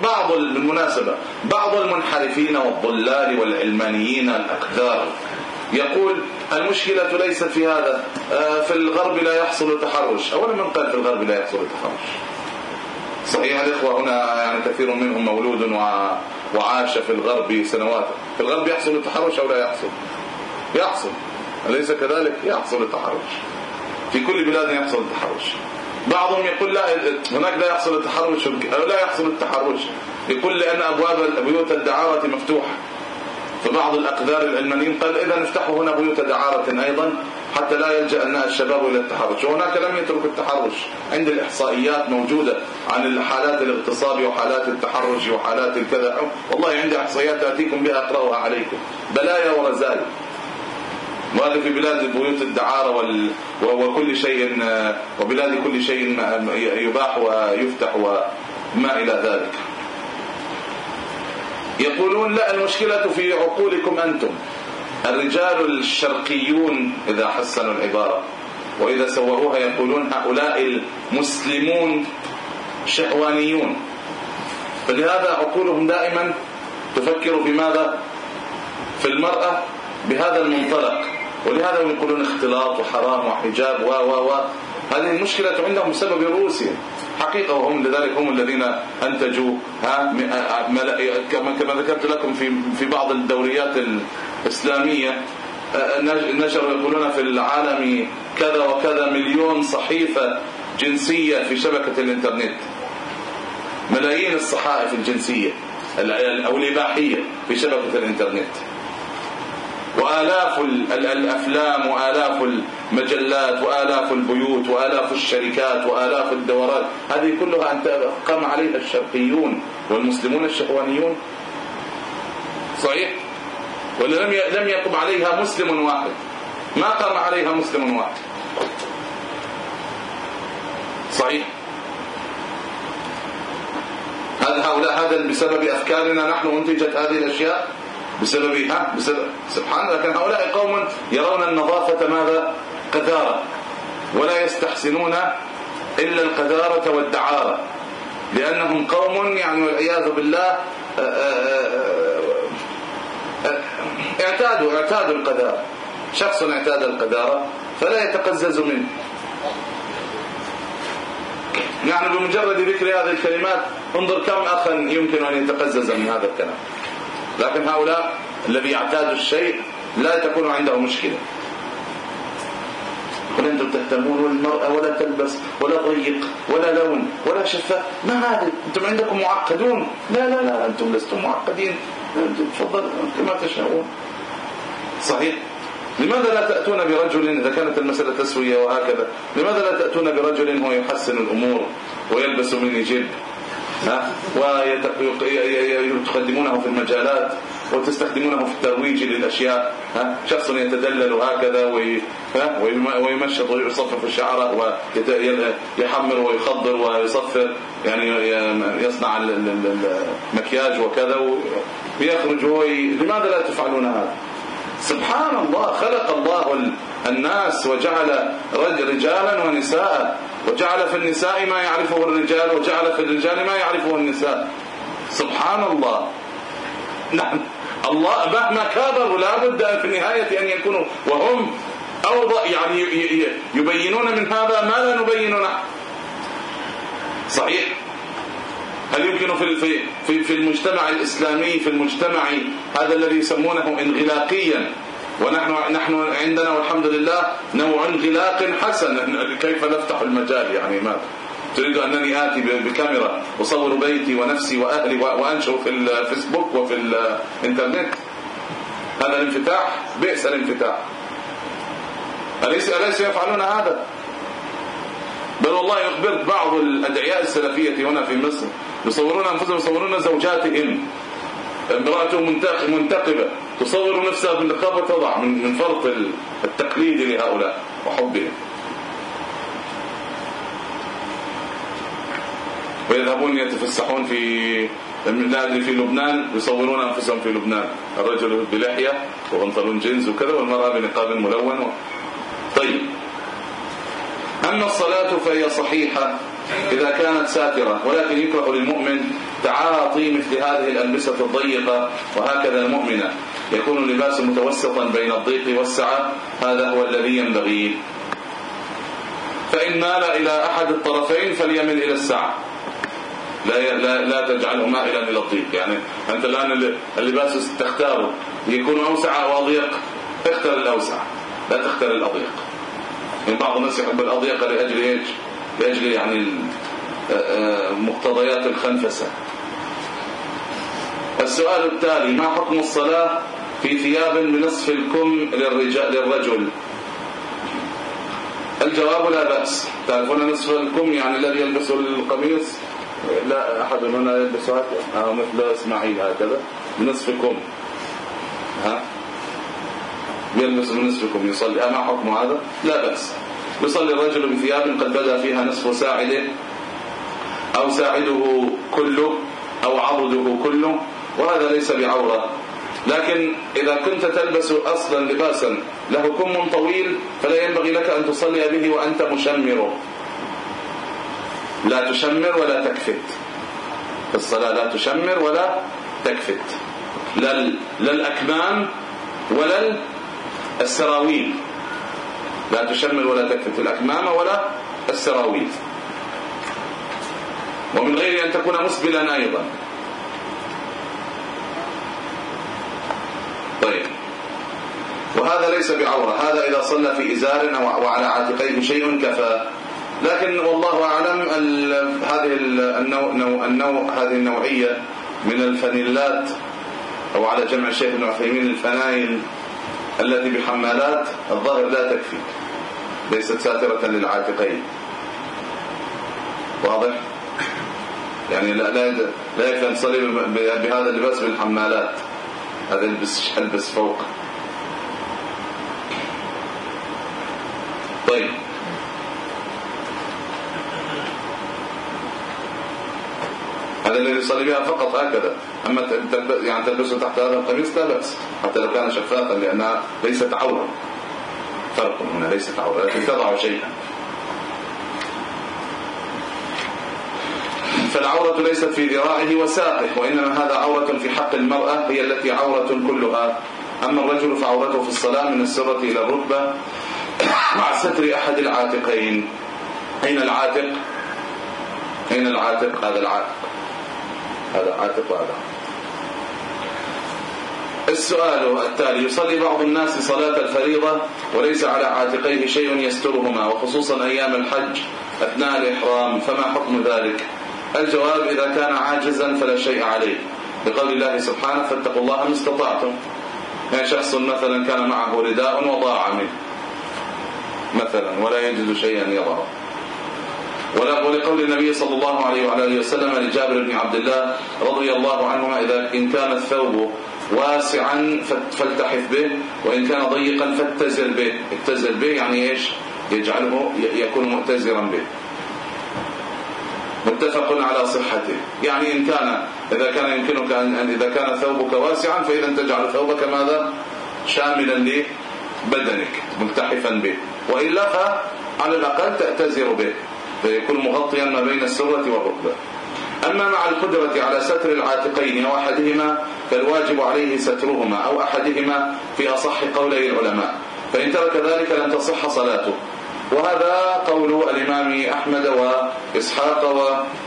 بعض بالمناسبة بعض المنحرفين والضلال والعلمانيين الأكثار يقول المشكلة ليست في هذا آه، في الغرب لا يحصل التحرش أولا من قال في الغرب لا يحصل التحرش صحيح الإخوة هنا يعني كثير منهم مولود وعاش في الغرب سنوات. في الغرب يحصل التحرش أو لا يحصل؟ يحصل. أليس كذلك؟ يحصل التحرش. في كل بلاد يحصل التحرش. بعضهم يقول لا هناك لا يحصل التحرش لا يحصل التحرش. يقول لأن أبواب بيوت الدعارة مفتوحة. فبعض الأقدار العلمانيين قال إذا نفتحوا هنا بيوت دعارة أيضا حتى لا يلجأ الشباب إلى التحرش. وهناك لم يترك التحرش. عند الإحصائيات موجودة عن الحالات الاغتصاب وحالات التحرش وحالات الكذا والله عندي إحصائيات آتيكم بها أقرأها عليكم. بلايا ورزايا. وهذا في بلاد بيوت الدعارة وال... وكل شيء وبلاد كل شيء يباح ويفتح وما إلى ذلك. يقولون لا المشكلة في عقولكم أنتم. الرجال الشرقيون إذا حسنوا العبارة وإذا سوروها يقولون هؤلاء المسلمون شهوانيون. فلهذا عقولهم دائما تفكر في ماذا في المرأة بهذا المنطلق. ولهذا يقولون اختلاط وحرام وحجاب و و و. هذه المشكلة عندهم بسبب روسيا. حقيقة وهم لذلك هم الذين أنتجوا ها كما ذكرت لكم في في بعض الدوريات الإسلامية نشروا يقولون في العالم كذا وكذا مليون صحيفة جنسية في شبكة الإنترنت. ملايين الصحائف الجنسية أو الإباحية في شبكة الإنترنت. وآلاف الأفلام وآلاف المجلات وآلاف البيوت وآلاف الشركات وآلاف الدورات. هذه كلها أنت قام عليها الشرقيون والمسلمون الشهوانيون. صحيح؟ ولا لم لم يقم عليها مسلم واحد. ما قام عليها مسلم واحد. صحيح؟ هل هؤلاء هذا بسبب أفكارنا. نحن أنتجت هذه الأشياء. بسبب ها بسبب سبحان الله لكن هؤلاء قوم يرون النظافة ماذا؟ قذارة. ولا يستحسنون إلا القذارة والدعارة. لأنهم قوم يعني والعياذ بالله آه، آه، آه، اعتادوا اعتادوا القذارة. شخص اعتاد القذارة فلا يتقزز منه. يعني بمجرد ذكر هذه الكلمات انظر كم أخا يمكن أن يتقزز من هذا الكلام. لكن هؤلاء الذي يعتاد الشيء لا تكون عنده مشكلة. ولا أنتم تهتمون والمرأة ولا تلبس ولا ضيق ولا لون ولا شفاف ما هذا؟ أنتم عندكم معقدون؟ لا لا لا أنتم لستم معقدين. تفضل كما تشاءون صحيح. لماذا لا تأتون برجل إذا كانت المسألة تسوية وهكذا؟ لماذا لا تأتون برجل هو يحسن الأمور ويلبس من جلد ها؟ في المجالات وتستخدمونه في الترويج للأشياء ها؟ شخص يتدلل هكذا ويمشط ويصفف شعره ويحمر ويخضر ويصفر يعني يصنع المكياج وكذا ويخرج لماذا لا تفعلون هذا؟ سبحان الله خلق الله الناس وجعل رجالا ونساء وجعل في النساء ما يعرفه الرجال وجعل في الرجال ما يعرفه النساء. سبحان الله نعم. الله مهما كابروا لابد في النهاية أن يكونوا وهم أوضع يعني يبينون من هذا ما لا نبين نحن. صحيح. هل يمكن في في في المجتمع الإسلامي في المجتمع هذا الذي يسمونه انغلاقيا؟ ونحن نحن عندنا والحمد لله نوع انغلاق حسن. كيف نفتح المجال يعني؟ ماذا تريد أنني آتي بكاميرا أصور بيتي ونفسي وأهلي وأنشر في الفيسبوك وفي الإنترنت. هذا الانفتاح بئس الانفتاح. أليس, أليس يفعلون هذا؟ بل والله أخبرت بعض الأدعياء السلفية هنا في مصر يصورون أنفسهم يصورون زوجاتهم. امرأة منتقبة. تصور نفسها بالنقاب وتضع من فرط التقليد لهؤلاء وحبهم. ويذهبون يتفسحون في لا في لبنان يصورون أنفسهم في لبنان. الرجل بلحية وبنطلون جينز وكذا والمرأة بنقاب ملون. طيب. أما الصلاة فهي صحيحة إذا كانت ساترة ولكن يكره للمؤمن تعاطي مثل هذه الألبسة الضيقة وهكذا المؤمنة. يكون اللباس متوسطا بين الضيق والسعة هذا هو الذي ينبغي. فإن مال إلى أحد الطرفين فليمل إلى السعة. لا لا لا تجعله مائلا إلى الضيق. يعني أنت الآن اللباس تختاره يكون أوسع أو أضيق اختر الأوسع لا تختار الأضيق. يعني بعض الناس يحب الأضيق لأجل إيش؟ لأجل يعني مقتضيات الخنفسة. السؤال التالي ما حكم الصلاة في ثياب بنصف الكم للرجال للرجل. الجواب لا بأس. تعرفون نصف الكم يعني الذي يلبس القميص؟ لا أحد هنا يلبس هكذا مثل إسماعيل هكذا. بنصفكم ها؟ يلبس بنصفكم يصلي. ما حكم هذا؟ لا بأس. يصلي الرجل بثياب قد بدا فيها نصف ساعده أو ساعده كله أو عضده كله. وهذا ليس بعورة. لكن إذا كنت تلبس أصلا لباسا له كم طويل فلا ينبغي لك أن تصلي به وأنت مشمر. لا تشمر ولا تكفت. الصلاة لا تشمر ولا تكفت. لا لا الأكمام ولا السراويل. لا تشمر ولا تكفت الأكمام ولا السراويل. ومن غير أن تكون مسبلا أيضا. طيب. وهذا ليس بعورة هذا إذا صلى في إزار وعلى عاتقيه شيء كفى. لكن والله أعلم هذه النوع النوع هذه النوعية من الفانيلات أو على جمع الشيخ ابن عثيمين الفنايل التي بحمالات الظاهر لا تكفي ليست ساترة للعاتقين. واضح؟ يعني لا لا يكفي أن تصلي بهذا اللباس بالحمالات. هذا البس البس فوق. طيب. هذا الذي يصلي بها فقط هكذا. أما يعني تلبسه تحت هذا القميص لا بأس. حتى لو كان شفافا لأنها ليست عورة. فرق هنا ليست عورة لكن تضع شيئا. فالعورة ليست في ذراعه وساقه وإنما هذا عورة في حق المرأة هي التي عورة كلها. أما الرجل فعورته في الصلاة من السرة إلى الركبة <coughs> مع ستر أحد العاتقين. أين العاتق؟ أين العاتق؟ هذا العاتق. هذا عاتق وهذا السؤال التالي يصلي بعض الناس صلاة الفريضة وليس على عاتقيه شيء يسترهما وخصوصا أيام الحج أثناء الإحرام فما حكم ذلك؟ الجواب إذا كان عاجزا فلا شيء عليه. بقول الله سبحانه فاتقوا الله ما استطعتم. يعني شخص مثلا كان معه رداء وضاع منه. مثلا ولا يجد شيئا يضعه ولقول النبي صلى الله عليه وعلى آله وسلم لجابر بن عبد الله رضي الله عنهما إذا إن كان الثوب واسعا فالتحف به وإن كان ضيقا فاتزر به. اتزر به يعني إيش؟ يجعله يكون مؤتزرا به. متفق على صحته. يعني إن كان إذا كان يمكنك أن إذا كان ثوبك واسعا فإذا تجعل ثوبك ماذا؟ شاملا لبدنك ملتحفا به. وإلا فعلى الأقل تأتزر به فيكون مغطيا ما بين السرة والركبة. أما مع القدرة على ستر العاتقين أو أحدهما فالواجب عليه سترهما أو أحدهما في أصح قولي العلماء. فإن ترك ذلك لن تصح صلاته. وهذا قول الإمام أحمد وإسحاق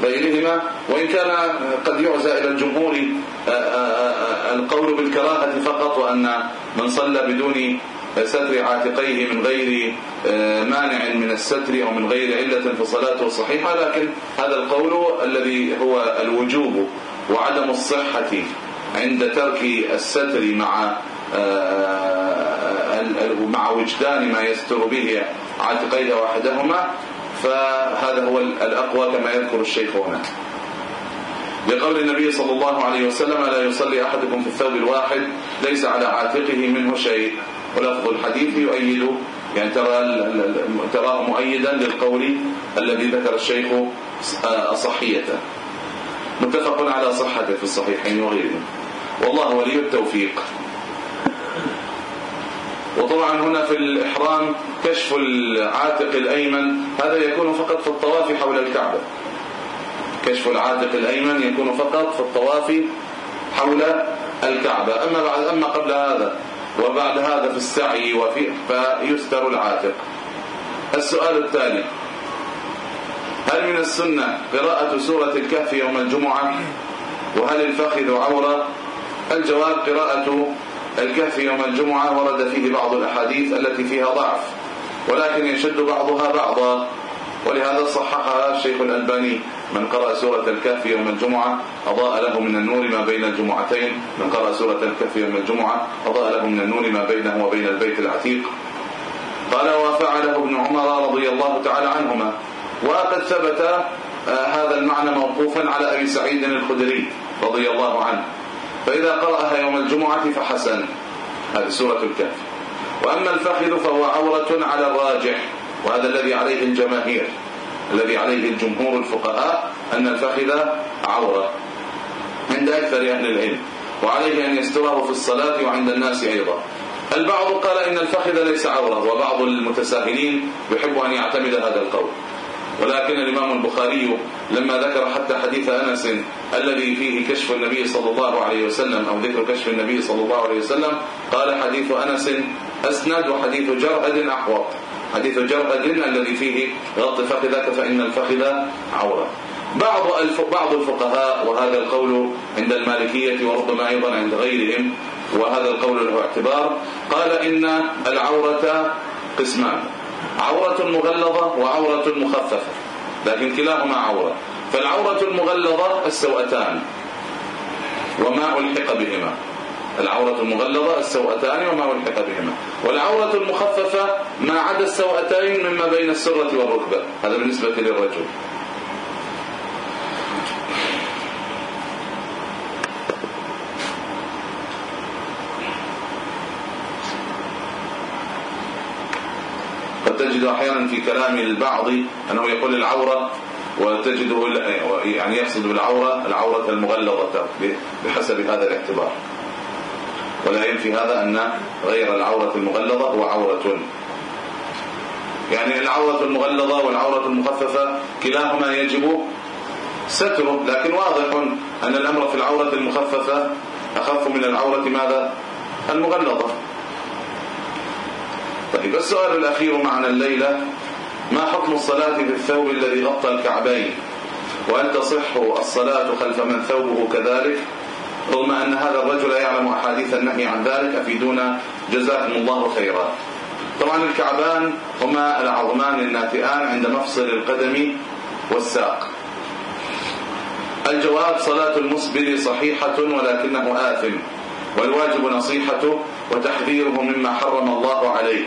وغيرهما وإن كان قد يعزى إلى الجمهور آه، آه، آه، القول بالكراهة فقط وأن من صلى بدون ستر عاتقيه من غير مانع من الستر أو من غير علة فصلاته صحيحة لكن هذا القول الذي هو الوجوب وعدم الصحة عند ترك الستر مع مع وجدان ما يستر به عاتقيه واحدهما فهذا هو الأقوى كما يذكر الشيخ هنا. لقول النبي صلى الله عليه وسلم لا يصلي أحدكم في الثوب الواحد ليس على عاتقه منه شيء. ولفظ الحديث يؤيد يعني ترى تراه مؤيدا للقول الذي ذكر الشيخ صحيته. متفق على صحته في الصحيحين وغيرهم. والله ولي التوفيق. وطبعا هنا في الإحرام كشف العاتق الأيمن هذا يكون فقط في الطواف حول الكعبة. كشف العاتق الأيمن يكون فقط في الطواف حول الكعبة. أما بعد أما قبل هذا وبعد هذا في السعي وفي فيستر العاتق. السؤال التالي هل من السنة قراءة سورة الكهف يوم الجمعة؟ وهل الفخذ عورة؟ الجواب قراءة الكهف يوم الجمعة ورد فيه بعض الأحاديث التي فيها ضعف ولكن يشد بعضها بعضا ولهذا صححها الشيخ الألباني من قرأ سورة الكهف يوم الجمعة أضاء له من النور ما بين الجمعتين. من قرأ سورة الكهف يوم الجمعة أضاء له من النور ما بينه وبين البيت العتيق. قال وفعله ابن عمر رضي الله تعالى عنهما. وقد ثبت آه، هذا المعنى موقوفا على أبي سعيد الخدري رضي الله عنه. فإذا قرأها يوم الجمعة فحسن. هذه سورة الكهف. وأما الفخذ فهو عورة على الراجح وهذا الذي عليه الجماهير الذي عليه الجمهور الفقهاء أن الفخذ عورة عند أكثر أهل العلم وعليه أن يستره في الصلاة وعند الناس أيضا. البعض قال إن الفخذ ليس عورة وبعض المتساهلين يحب أن يعتمد هذا القول. ولكن الإمام البخاري لما ذكر حتى حديث أنس الذي فيه كشف النبي صلى الله عليه وسلم أو ذكر كشف النبي صلى الله عليه وسلم قال حديث أنس أسند وحديث جرأد أحوط. حديث جرأد الذي فيه غط فخذك فإن الفخذ عورة. بعض بعض الفقهاء وهذا القول عند المالكية وربما أيضا عند غيرهم وهذا القول له اعتبار قال إن العورة قسمان عورة مغلظة وعورة مخففة. لكن كلاهما عورة. فالعورة المغلظة السوأتان وما ألحق بهما. العورة المغلظة السوأتان وما ألحق بهما. والعورة المخففة ما عدا السوأتين مما بين السرة والركبة. هذا بالنسبة للرجل. وتجد أحيانا في كلام البعض أنه يقول العورة وتجده يعني يقصد بالعورة العورة المغلظة بحسب هذا الاعتبار. ولا ينفي هذا أن غير العورة المغلظة هو عورة. يعني العورة المغلظة والعورة المخففة كلاهما يجب ستره لكن واضح أن الأمر في العورة المخففة أخف من العورة ماذا؟ المغلظة. طيب السؤال الأخير معنا الليلة ما حكم الصلاة في الثوب الذي غطى الكعبين؟ وهل تصح الصلاة خلف من ثوبه كذلك؟ رغم أن هذا الرجل يعلم أحاديث النهي عن ذلك أفيدونا جزاكم الله خيرا. طبعا الكعبان هما العظمان الناتئان عند مفصل القدم والساق. الجواب صلاة المسبل صحيحة ولكنه آثم والواجب نصيحته وتحذيره مما حرم الله عليه.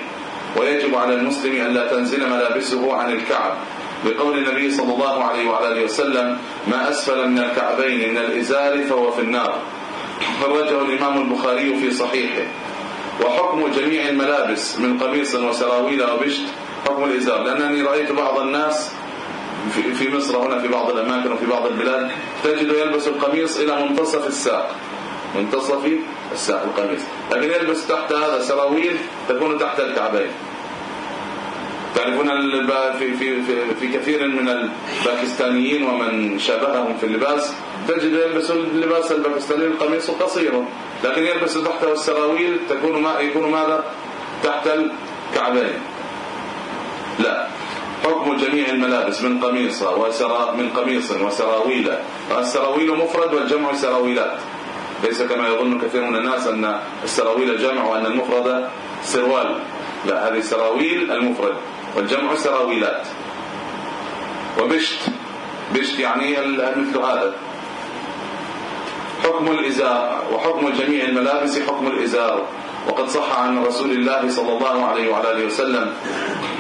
ويجب على المسلم أن لا تنزل ملابسه عن الكعب. بقول النبي صلى الله عليه وعلى آله وسلم ما أسفل من الكعبين من الإزار فهو في النار. خرجه الإمام البخاري في صحيحه. وحكم جميع الملابس من قميص وسراويل وبشت حكم الإزار. لأنني رأيت بعض الناس في مصر هنا في بعض الأماكن وفي بعض البلاد تجد يلبس القميص إلى منتصف الساق. منتصف القميص لكن يلبس تحت هذا سراويل تكون تحت الكعبين. تعرفون في في في, كثير من الباكستانيين ومن شابههم في اللباس تجد يلبس اللباس الباكستاني القميص قصير لكن يلبس تحته السراويل تكون ما يكون ماذا؟ تحت الكعبين. لا. حكم جميع الملابس من قميص وسرا من قميص وسراويل. السراويل مفرد والجمع سراويلات. ليس كما يظن كثير من الناس أن السراويل جمع وأن المفرد سروال. لا هذه سراويل المفرد والجمع سراويلات. وبشت بشت يعني مثل هذا. حكم الإزار وحكم جميع الملابس حكم الإزار. وقد صح عن رسول الله صلى الله عليه وعلى آله وسلم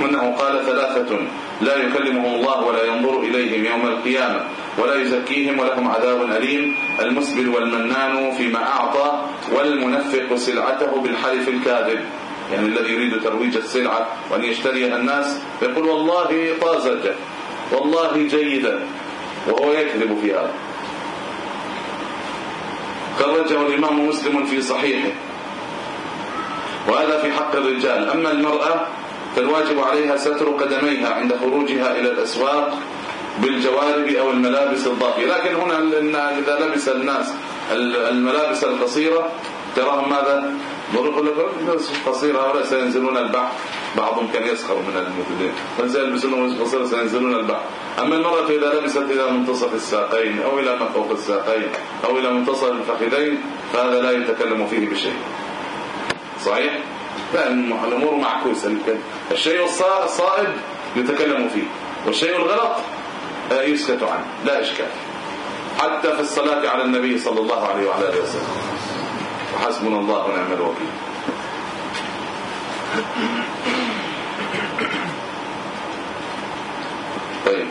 أنه قال ثلاثة لا يكلمهم الله ولا ينظر إليهم يوم القيامة. ولا يزكيهم ولهم عذاب أليم. المسبل والمنان فيما أعطى والمنفق سلعته بالحلف الكاذب. يعني الذي يريد ترويج السلعة وأن يشتريها الناس يقول والله طازجة والله جيدة وهو يكذب في هذا خرجه الإمام مسلم في صحيحه وهذا في حق الرجال. أما المرأة فالواجب عليها ستر قدميها عند خروجها إلى الأسواق بالجوارب أو الملابس الضافية. لكن هنا إذا لبس الناس الملابس القصيرة تراهم ماذا؟ يقول لك قصير هؤلاء سينزلون البحر بعضهم كان يسخر من المثلين فسيلبسون قصير سينزلون البحر أما المرأة إذا لبست إلى منتصف الساقين أو إلى ما فوق الساقين أو إلى منتصف الفخذين فهذا لا يتكلم فيه بشيء. صحيح؟ الأمور معكوسة. الشيء الصائب يتكلم فيه. والشيء الغلط يسكت عنه لا إشكال. حتى في الصلاة على النبي صلى الله عليه وعلى آله وسلم. وحسبنا الله ونعم الوكيل. طيب.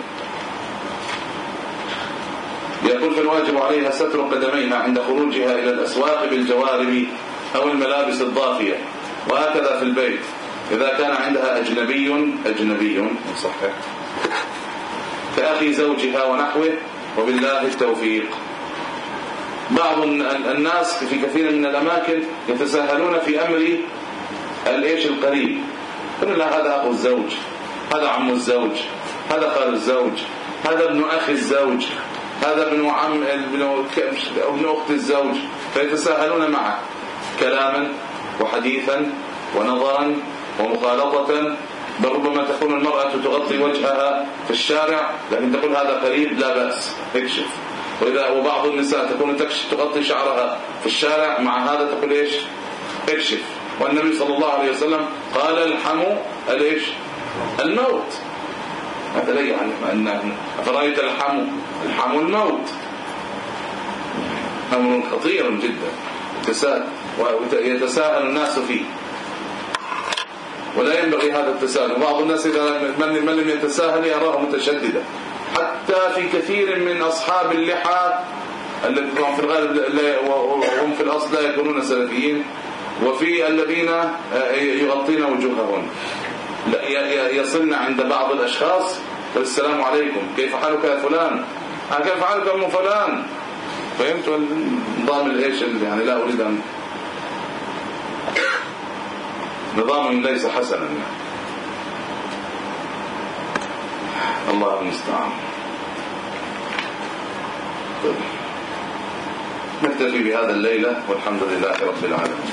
يقول فالواجب عليها ستر قدميها عند خروجها إلى الأسواق بالجوارب أو الملابس الضافية. وهكذا في البيت. إذا كان عندها أجنبي أجنبي صحيح. كأخي زوجها ونحوه وبالله التوفيق. بعض الناس في كثير من الأماكن يتساهلون في أمر الإيش القريب. يقول لا هذا أخو الزوج هذا عم الزوج هذا خال الزوج هذا ابن أخي الزوج هذا ابن عم ابن ابن أخت الزوج. فيتساهلون معه كلاما وحديثا ونظرا ومخالطة بل ربما تكون المرأة تغطي وجهها في الشارع لكن تقول هذا قريب لا بأس. اكشف. وإذا وبعض النساء تكون تكشف تغطي شعرها في الشارع مع هذا تقول إيش؟ اكشف. والنبي صلى الله عليه وسلم قال الحمو الايش الموت. هذا لا يعني ان أفرأيت الحمو؟ الحمو الموت. أمر خطير جدا. ويتساهل الناس فيه. ولا ينبغي هذا التساهل. وبعض الناس إذا من لم يتساهل يراه متشددا حتى في كثير من أصحاب اللحى الذين في الغالب وهم في الأصل لا يكونون سلفيين وفي الذين آه، يغطين وجوههم. يصلنا عند بعض الأشخاص والسلام عليكم كيف حالك يا فلان؟ آه، كيف حالك يا فلان؟ فهمت؟ النظام الإيش يعني لا أريد أن نظام ليس حسنا. الله المستعان. طيب. نكتفي بهذا الليلة والحمد لله رب العالمين.